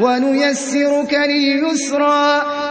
وَنُيَسِّرُكَ لِلْيُسْرَىٰ.